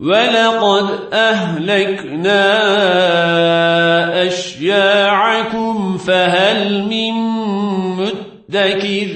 ولقد أهلكنا أشياعكم فهل من مدكر